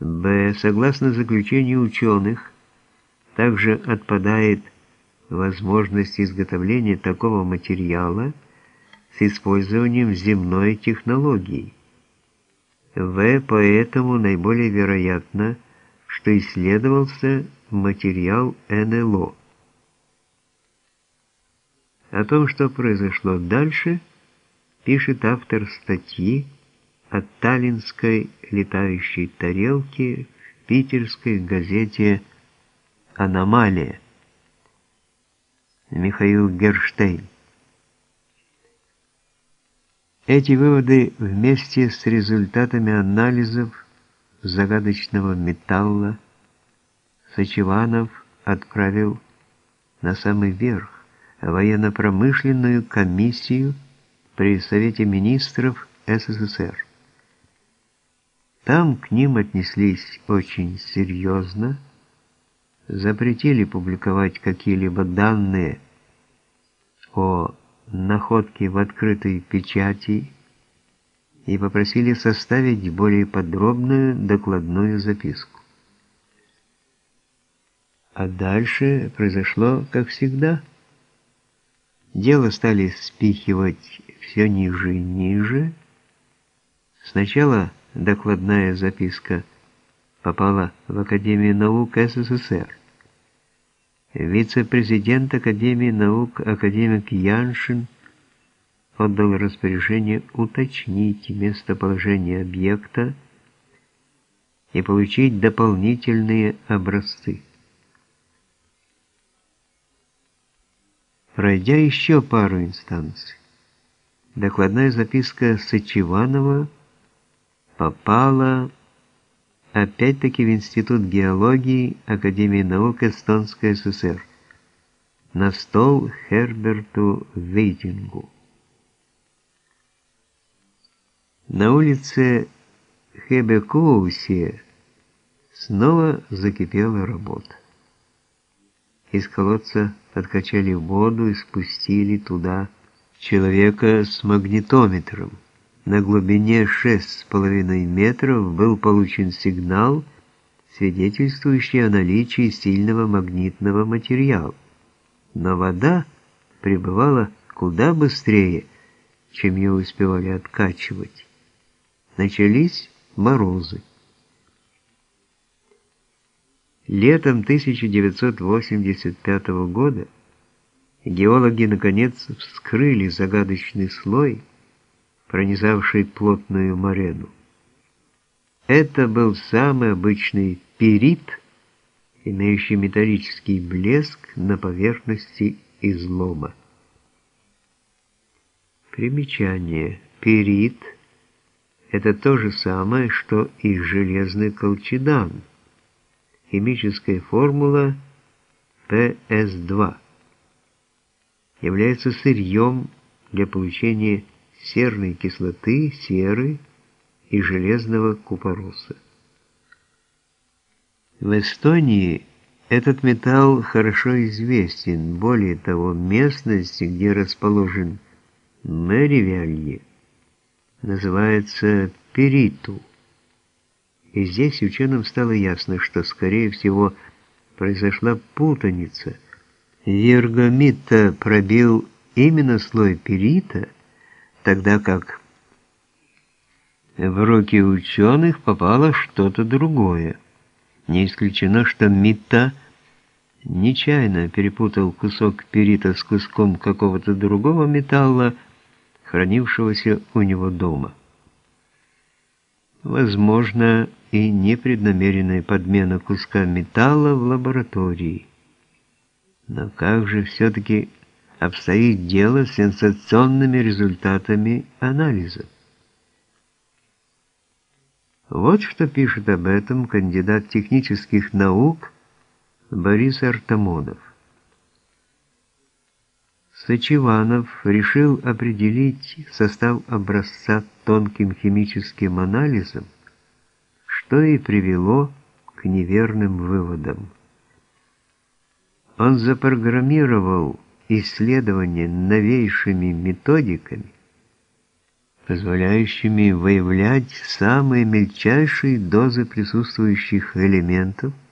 Б. Согласно заключению ученых, также отпадает возможность изготовления такого материала с использованием земной технологии. В. Поэтому наиболее вероятно, что исследовался материал НЛО. О том, что произошло дальше, пишет автор статьи от таллинской летающей тарелки в питерской газете «Аномалия». Михаил Герштейн. Эти выводы вместе с результатами анализов загадочного металла Сачеванов отправил на самый верх военно-промышленную комиссию при Совете министров СССР. Там к ним отнеслись очень серьезно, запретили публиковать какие-либо данные о находке в открытой печати и попросили составить более подробную докладную записку. А дальше произошло, как всегда. Дело стали спихивать все ниже и ниже. Сначала докладная записка попала в Академию наук СССР. Вице-президент Академии наук академик Яншин отдал распоряжение уточнить местоположение объекта и получить дополнительные образцы. Пройдя еще пару инстанций, докладная записка Сычеванова попала опять-таки в Институт геологии Академии наук Эстонской ССР на стол Херберту Вейтингу. На улице Хебекоусе снова закипела работа. Из колодца подкачали воду и спустили туда человека с магнитометром. На глубине 6,5 метров был получен сигнал, свидетельствующий о наличии сильного магнитного материала. Но вода пребывала куда быстрее, чем ее успевали откачивать начались морозы. Летом 1985 года геологи наконец вскрыли загадочный слой, пронизавший плотную морену. Это был самый обычный перит, имеющий металлический блеск на поверхности излома. Примечание. Перит – это то же самое, что и железный колчедан. Химическая формула PS2 является сырьем для получения серной кислоты, серы и железного купороса. В Эстонии этот металл хорошо известен, более того, местность, где расположен Мэривялье, называется периту. И здесь ученым стало ясно, что, скорее всего, произошла путаница. Вергомит пробил именно слой перита, тогда как в руки ученых попало что-то другое. Не исключено, что Митта нечаянно перепутал кусок перита с куском какого-то другого металла, хранившегося у него дома. Возможно, и непреднамеренная подмена куска металла в лаборатории. Но как же все-таки обстоит дело с сенсационными результатами анализа? Вот что пишет об этом кандидат технических наук Борис Артамонов. Сачеванов решил определить состав образца тонким химическим анализом, что и привело к неверным выводам. Он запрограммировал исследования новейшими методиками, позволяющими выявлять самые мельчайшие дозы присутствующих элементов –